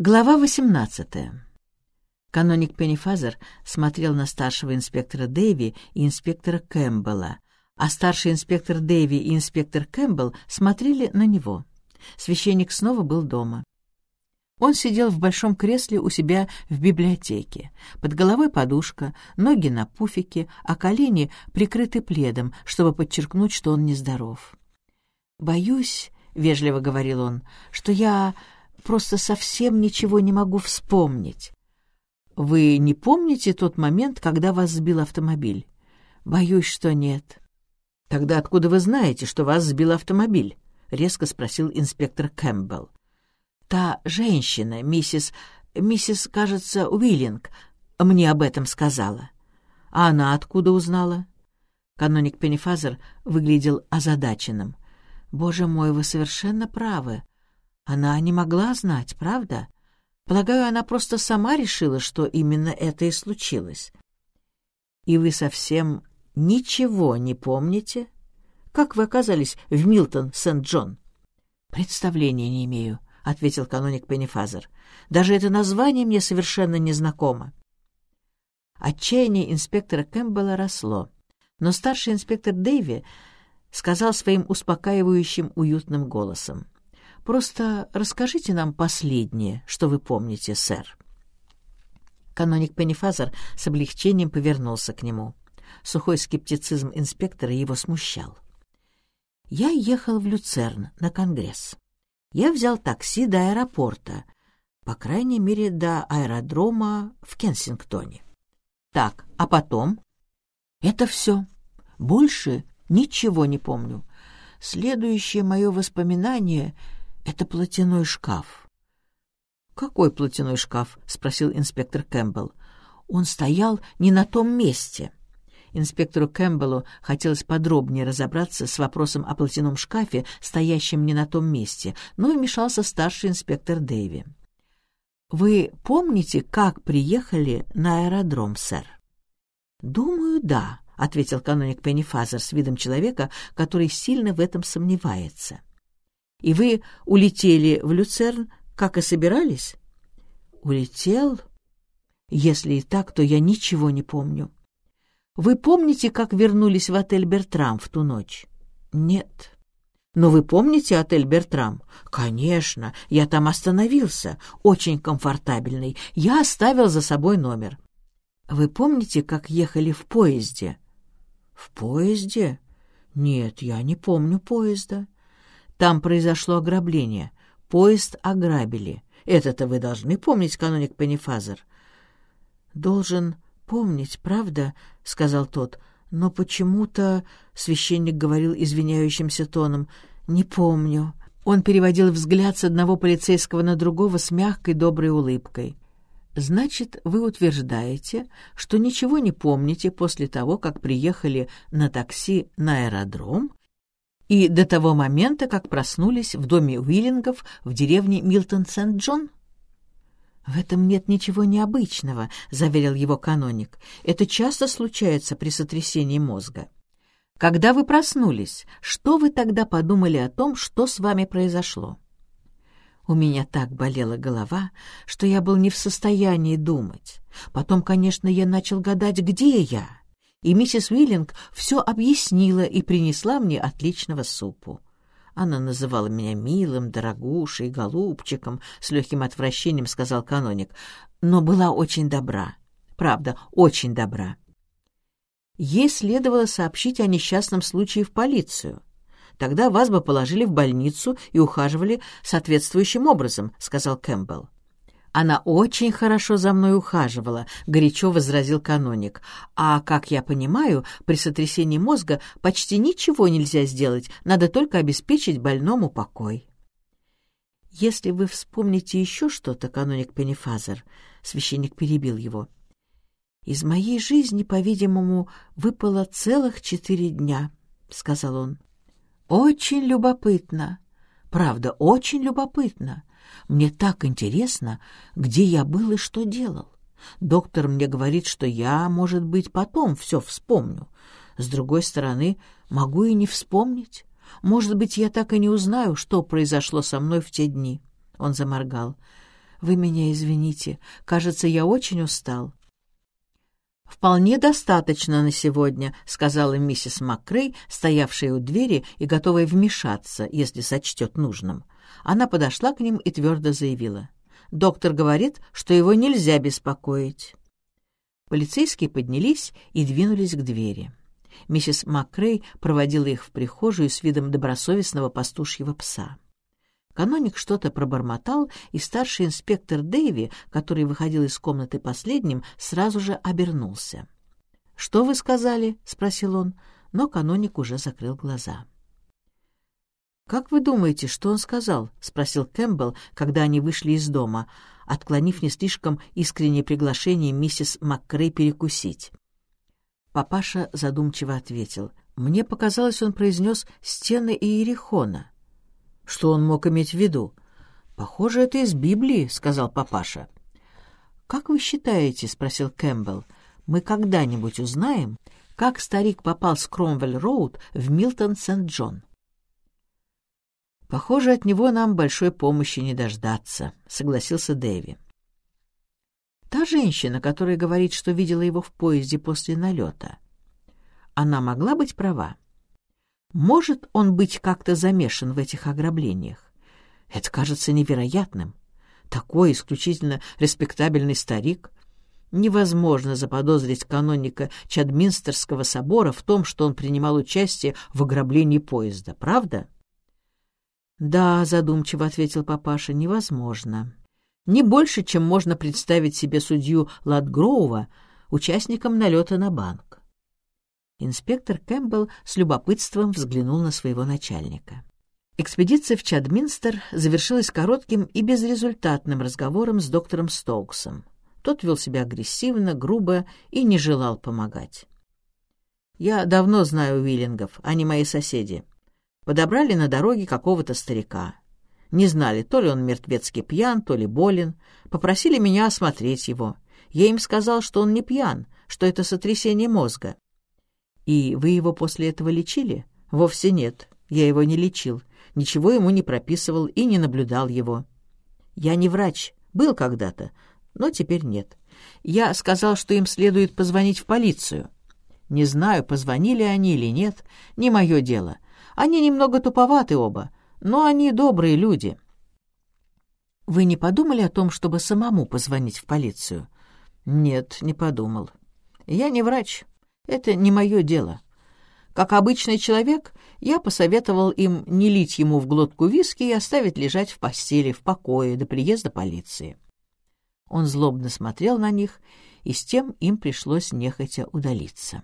Глава 18. Каноник Пеннифазер смотрел на старшего инспектора Дэви и инспектора Кэмпбелла, а старший инспектор Дэви и инспектор Кэмпбелл смотрели на него. Священник снова был дома. Он сидел в большом кресле у себя в библиотеке. Под головой подушка, ноги на пуфике, а колени прикрыты пледом, чтобы подчеркнуть, что он нездоров. «Боюсь», — вежливо говорил он, — «что я просто совсем ничего не могу вспомнить. Вы не помните тот момент, когда вас сбил автомобиль? Боюсь, что нет. Тогда откуда вы знаете, что вас сбил автомобиль? Резко спросил инспектор Кэмпбелл. Та женщина, миссис... миссис, кажется, Уиллинг, мне об этом сказала. А она откуда узнала? Каноник Пеннифазер выглядел озадаченным. «Боже мой, вы совершенно правы. Она не могла знать, правда? Полагаю, она просто сама решила, что именно это и случилось. И вы совсем ничего не помните? Как вы оказались в Милтон-Сент-Джон? Представления не имею, — ответил каноник Пеннифазер. Даже это название мне совершенно незнакомо. Отчаяние инспектора Кэмпбелла росло, но старший инспектор Дэйви сказал своим успокаивающим уютным голосом. Просто расскажите нам последнее, что вы помните, сэр». Каноник Пеннифазер с облегчением повернулся к нему. Сухой скептицизм инспектора его смущал. «Я ехал в Люцерн на конгресс. Я взял такси до аэропорта, по крайней мере, до аэродрома в Кенсингтоне. Так, а потом? Это все. Больше ничего не помню. Следующее мое воспоминание это платяной шкаф. «Какой платяной шкаф?» — спросил инспектор Кэмпбелл. «Он стоял не на том месте». Инспектору Кэмпбеллу хотелось подробнее разобраться с вопросом о платяном шкафе, стоящем не на том месте, но вмешался старший инспектор Дэйви. «Вы помните, как приехали на аэродром, сэр?» «Думаю, да», — ответил каноник Пеннифазер с видом человека, который сильно в этом сомневается. И вы улетели в Люцерн, как и собирались? Улетел? Если и так, то я ничего не помню. Вы помните, как вернулись в отель «Бертрам» в ту ночь? Нет. Но вы помните отель «Бертрам»? Конечно, я там остановился. Очень комфортабельный. Я оставил за собой номер. Вы помните, как ехали в поезде? В поезде? Нет, я не помню поезда. Там произошло ограбление. Поезд ограбили. Это-то вы должны помнить, каноник Пеннифазер. «Должен помнить, правда?» — сказал тот. «Но почему-то...» — священник говорил извиняющимся тоном. «Не помню». Он переводил взгляд с одного полицейского на другого с мягкой доброй улыбкой. «Значит, вы утверждаете, что ничего не помните после того, как приехали на такси на аэродром и до того момента, как проснулись в доме Уиллингов в деревне Милтон-Сент-Джон? «В этом нет ничего необычного», — заверил его каноник. «Это часто случается при сотрясении мозга. Когда вы проснулись, что вы тогда подумали о том, что с вами произошло?» У меня так болела голова, что я был не в состоянии думать. Потом, конечно, я начал гадать, где я и миссис Уиллинг все объяснила и принесла мне отличного супу. Она называла меня милым, дорогушей, голубчиком, с легким отвращением сказал каноник, но была очень добра. Правда, очень добра. Ей следовало сообщить о несчастном случае в полицию. Тогда вас бы положили в больницу и ухаживали соответствующим образом, сказал Кэмпбелл. Она очень хорошо за мной ухаживала, горячо возразил каноник. А, как я понимаю, при сотрясении мозга почти ничего нельзя сделать, надо только обеспечить больному покой. Если вы вспомните еще что-то, каноник Пеннифазер, священник перебил его. Из моей жизни, по-видимому, выпало целых четыре дня, сказал он. Очень любопытно. Правда, очень любопытно. Мне так интересно, где я был и что делал. Доктор мне говорит, что я, может быть, потом все вспомню. С другой стороны, могу и не вспомнить. Может быть, я так и не узнаю, что произошло со мной в те дни. Он заморгал. «Вы меня извините. Кажется, я очень устал». «Вполне достаточно на сегодня», — сказала миссис МакКрей, стоявшая у двери и готовая вмешаться, если сочтет нужным. Она подошла к ним и твердо заявила. «Доктор говорит, что его нельзя беспокоить». Полицейские поднялись и двинулись к двери. Миссис МакКрей проводила их в прихожую с видом добросовестного пастушьего пса. Каноник что-то пробормотал, и старший инспектор Дэйви, который выходил из комнаты последним, сразу же обернулся. «Что вы сказали?» — спросил он, но каноник уже закрыл глаза. «Как вы думаете, что он сказал?» — спросил Кэмпбелл, когда они вышли из дома, отклонив не слишком искреннее приглашение миссис МакКрей перекусить. Папаша задумчиво ответил. «Мне показалось, он произнес «стены Иерихона». Что он мог иметь в виду? «Похоже, это из Библии», — сказал папаша. «Как вы считаете, — спросил Кэмпбелл, — мы когда-нибудь узнаем, как старик попал с Кромвель-Роуд в Милтон-Сент-Джон?» «Похоже, от него нам большой помощи не дождаться», — согласился Дэви. «Та женщина, которая говорит, что видела его в поезде после налета, она могла быть права?» Может он быть как-то замешан в этих ограблениях? Это кажется невероятным. Такой исключительно респектабельный старик. Невозможно заподозрить каноника Чадминстерского собора в том, что он принимал участие в ограблении поезда, правда? «Да», — задумчиво ответил папаша, — «невозможно. Не больше, чем можно представить себе судью Ладгроува участником налета на банк. Инспектор Кэмпбелл с любопытством взглянул на своего начальника. Экспедиция в Чадминстер завершилась коротким и безрезультатным разговором с доктором Стоуксом. Тот вел себя агрессивно, грубо и не желал помогать. «Я давно знаю Уиллингов, они мои соседи. Подобрали на дороге какого-то старика. Не знали, то ли он мертвецки пьян, то ли болен. Попросили меня осмотреть его. Я им сказал, что он не пьян, что это сотрясение мозга. «И вы его после этого лечили?» «Вовсе нет. Я его не лечил. Ничего ему не прописывал и не наблюдал его. Я не врач. Был когда-то, но теперь нет. Я сказал, что им следует позвонить в полицию. Не знаю, позвонили они или нет, не мое дело. Они немного туповаты оба, но они добрые люди». «Вы не подумали о том, чтобы самому позвонить в полицию?» «Нет, не подумал. Я не врач, это не мое дело. Как обычный человек, я посоветовал им не лить ему в глотку виски и оставить лежать в постели, в покое до приезда полиции. Он злобно смотрел на них, и с тем им пришлось нехотя удалиться.